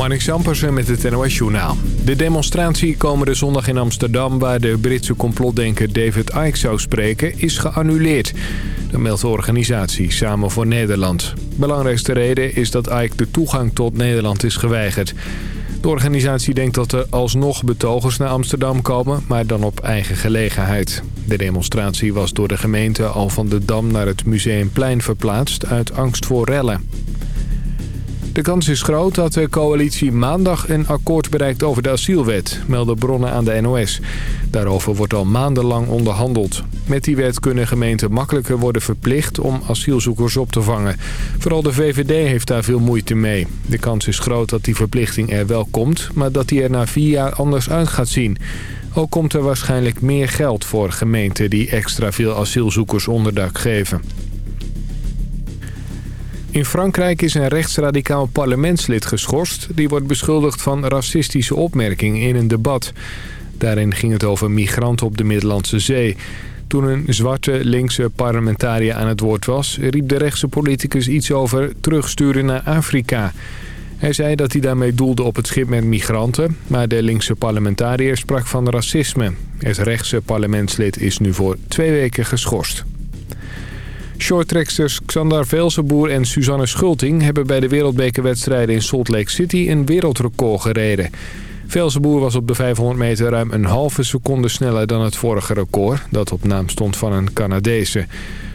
Marnik Sampersen met het NOS Journaal. De demonstratie komende zondag in Amsterdam... waar de Britse complotdenker David Icke zou spreken, is geannuleerd. Dat meldt de organisatie Samen voor Nederland. Belangrijkste reden is dat Icke de toegang tot Nederland is geweigerd. De organisatie denkt dat er alsnog betogers naar Amsterdam komen... maar dan op eigen gelegenheid. De demonstratie was door de gemeente al van de Dam naar het Museumplein verplaatst... uit angst voor rellen. De kans is groot dat de coalitie maandag een akkoord bereikt over de asielwet, melden bronnen aan de NOS. Daarover wordt al maandenlang onderhandeld. Met die wet kunnen gemeenten makkelijker worden verplicht om asielzoekers op te vangen. Vooral de VVD heeft daar veel moeite mee. De kans is groot dat die verplichting er wel komt, maar dat die er na vier jaar anders uit gaat zien. Ook komt er waarschijnlijk meer geld voor gemeenten die extra veel asielzoekers onderdak geven. In Frankrijk is een rechtsradicaal parlementslid geschorst. Die wordt beschuldigd van racistische opmerkingen in een debat. Daarin ging het over migranten op de Middellandse Zee. Toen een zwarte linkse parlementariër aan het woord was... riep de rechtse politicus iets over terugsturen naar Afrika. Hij zei dat hij daarmee doelde op het schip met migranten... maar de linkse parlementariër sprak van racisme. Het rechtse parlementslid is nu voor twee weken geschorst. Shorttreksters Xandar Velsenboer en Suzanne Schulting... hebben bij de wereldbekerwedstrijden in Salt Lake City een wereldrecord gereden. Velsenboer was op de 500 meter ruim een halve seconde sneller dan het vorige record... dat op naam stond van een Canadese.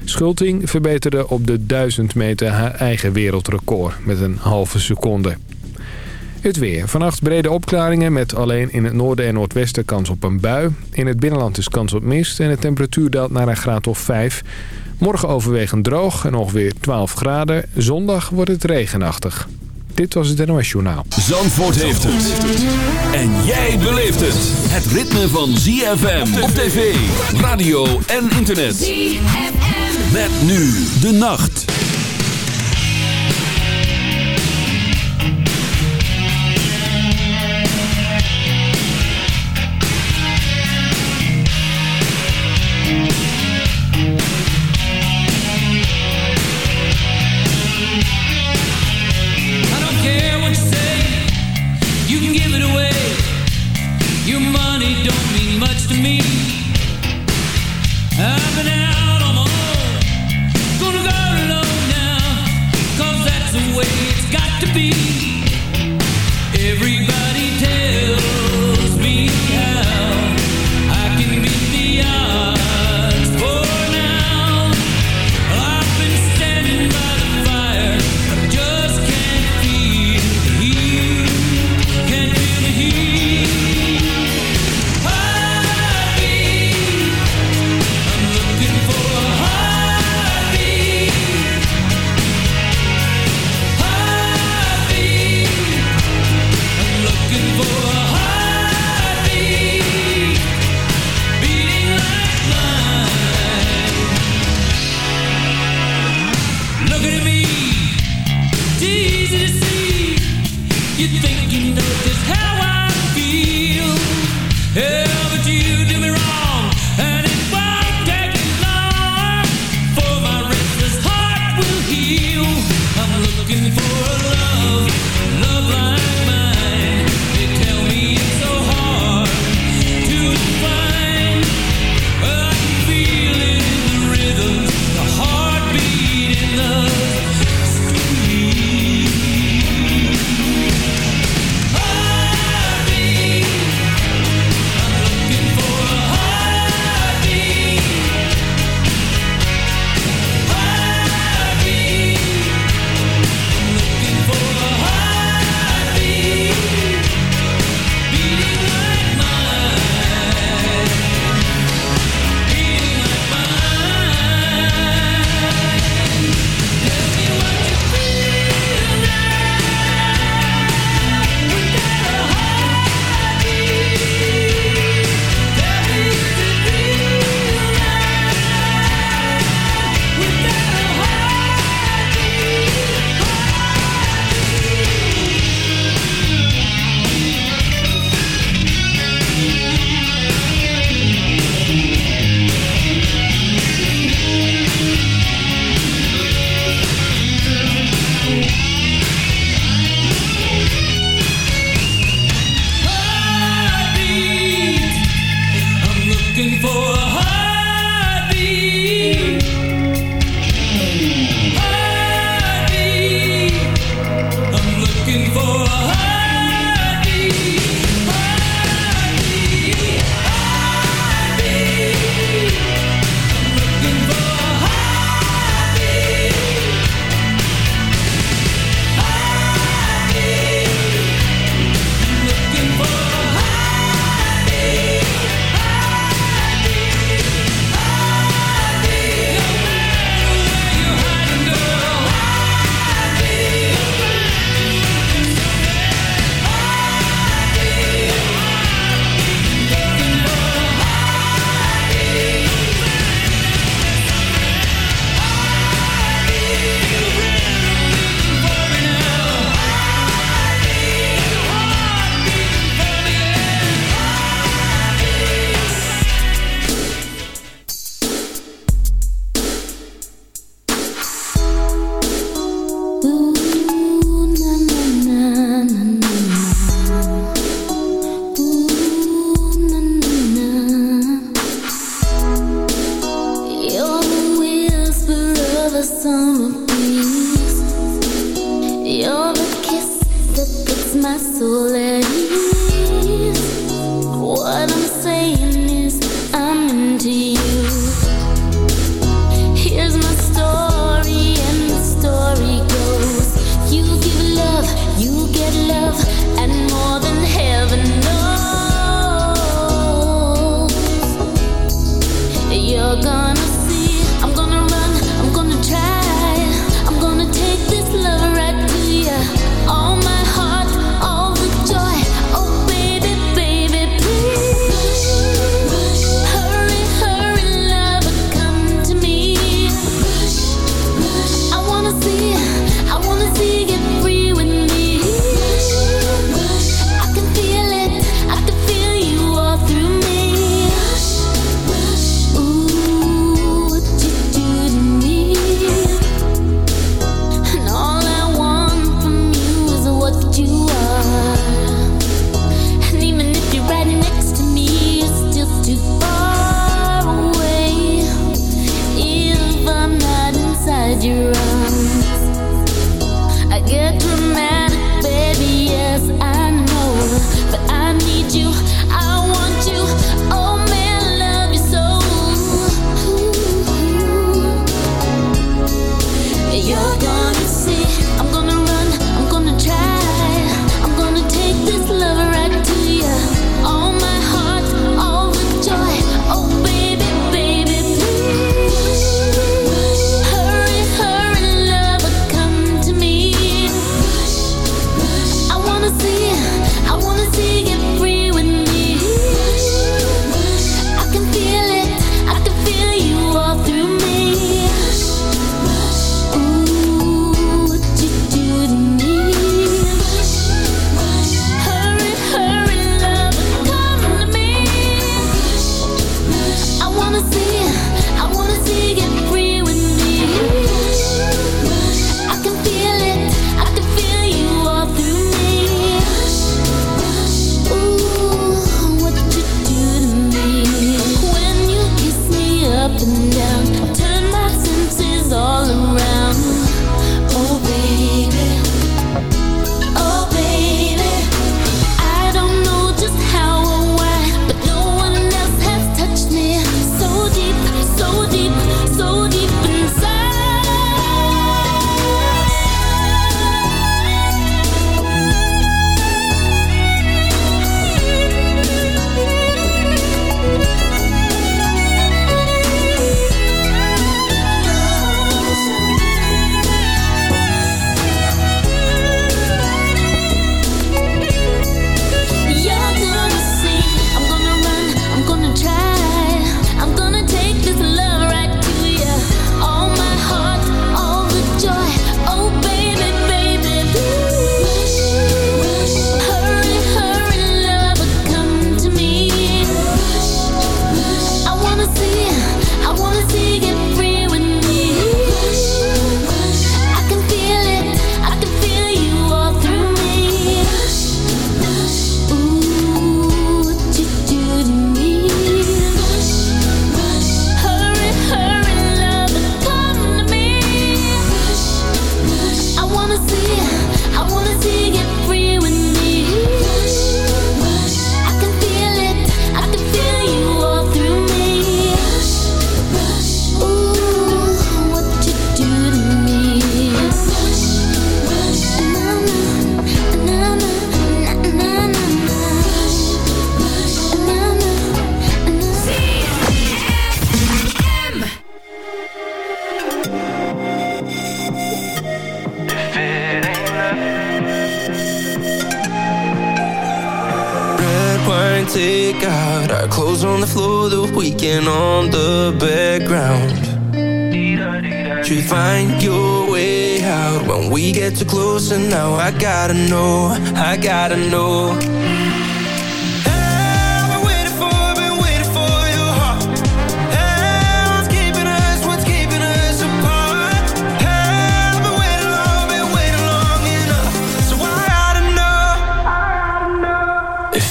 Schulting verbeterde op de 1000 meter haar eigen wereldrecord met een halve seconde. Het weer. Vannacht brede opklaringen met alleen in het noorden en noordwesten kans op een bui. In het binnenland is kans op mist en de temperatuur daalt naar een graad of 5. Morgen overwegend droog en ongeveer 12 graden. Zondag wordt het regenachtig. Dit was het NOS Journaal. Zandvoort heeft het. En jij beleeft het. Het ritme van ZFM op tv, radio en internet. ZFM. Met nu de nacht.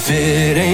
fit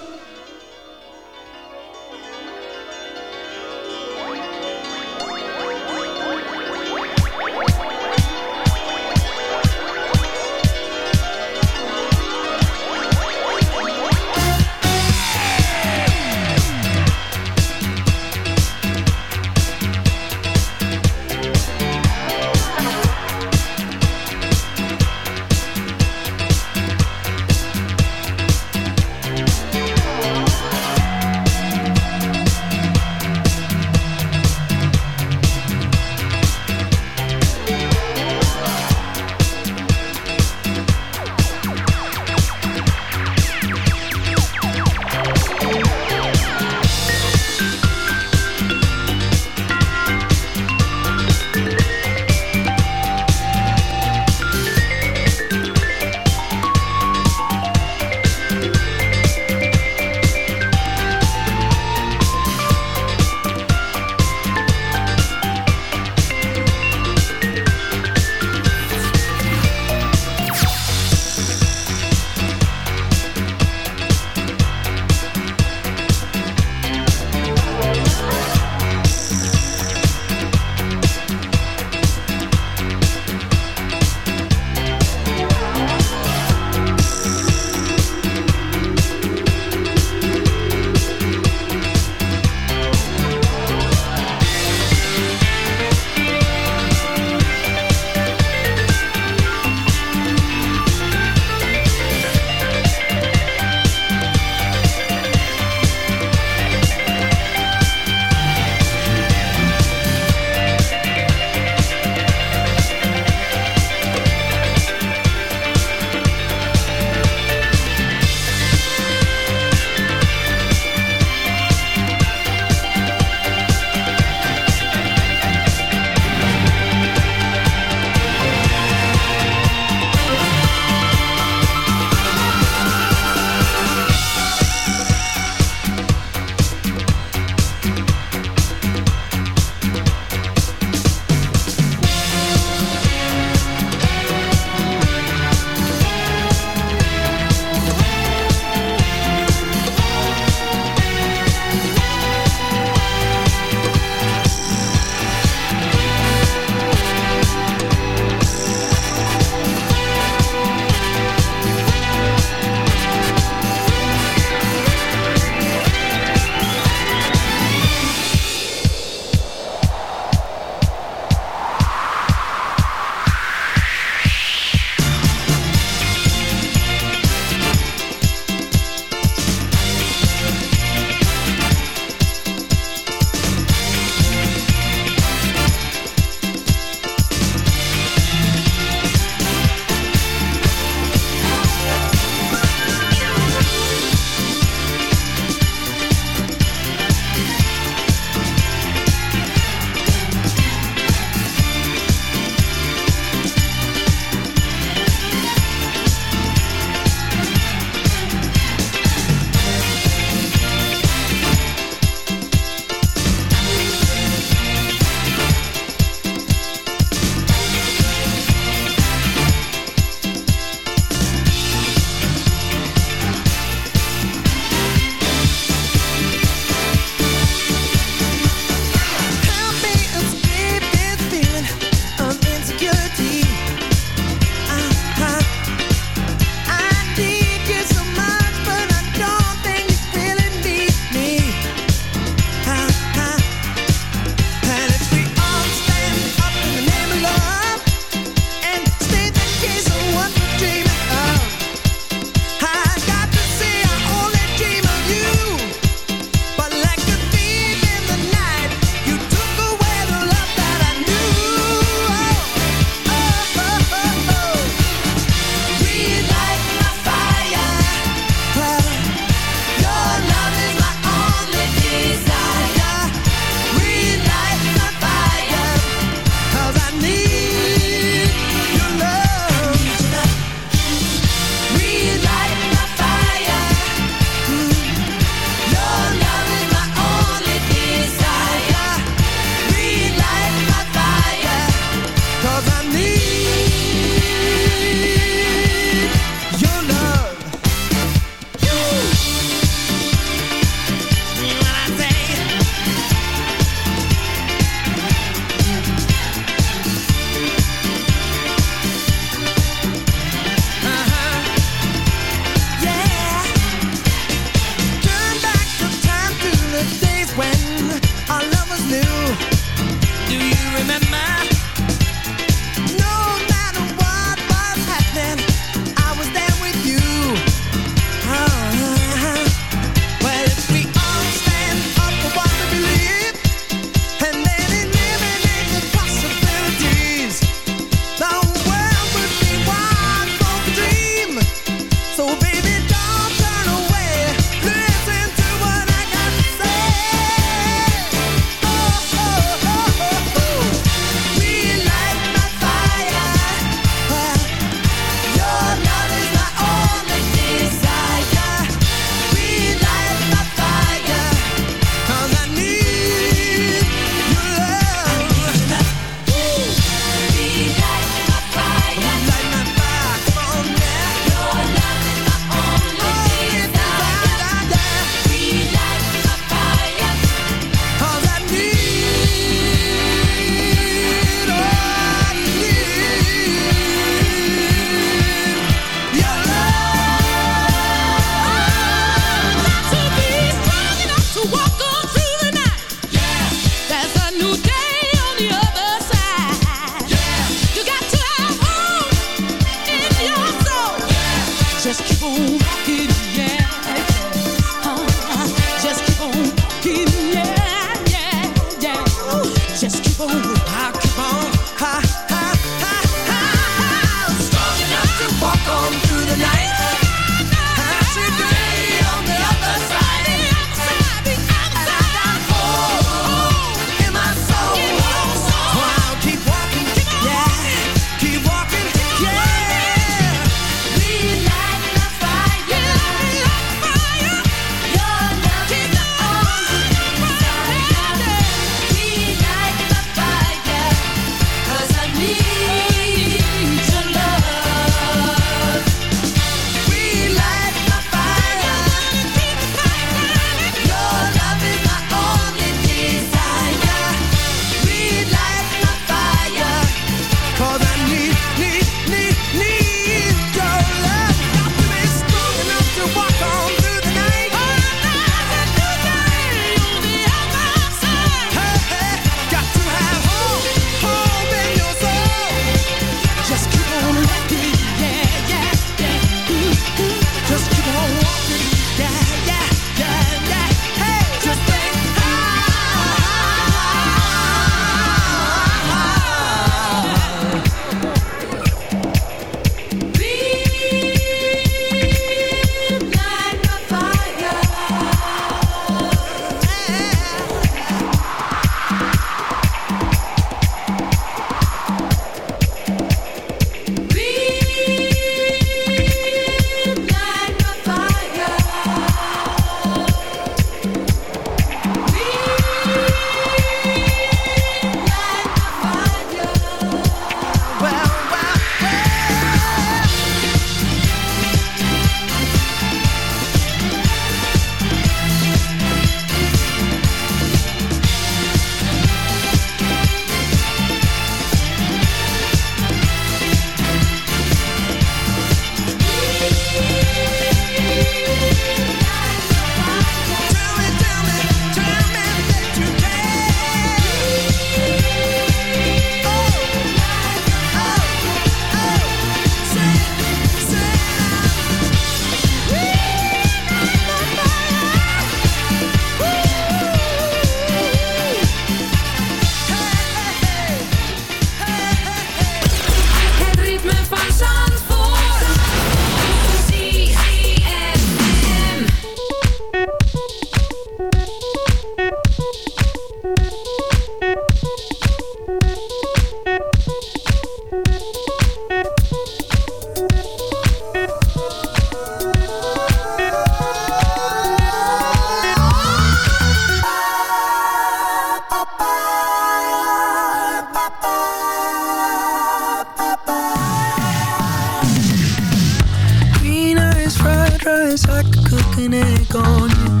guess I could cook egg on you.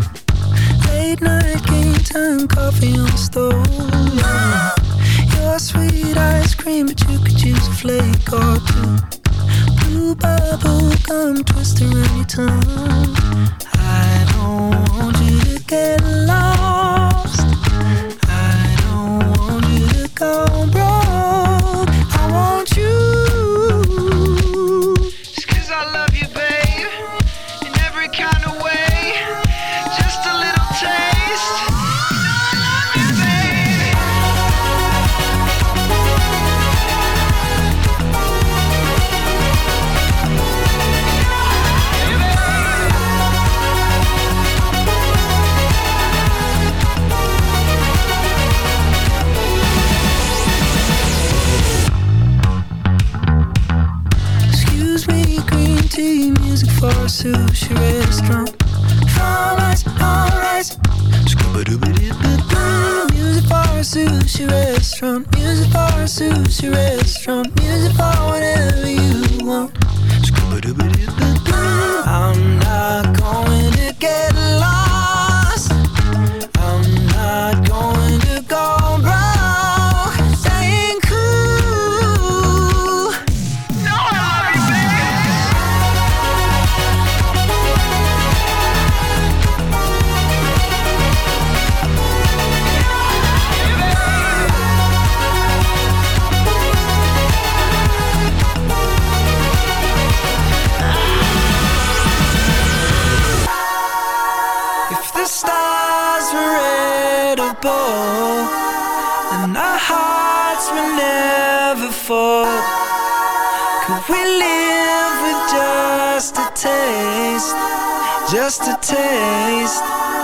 Late night game time coffee on the stove. Your sweet ice cream, but you could use a flake or two. Blue bubble gum twister your tongue. and our hearts will never fall. Could we live with just a taste, just a taste?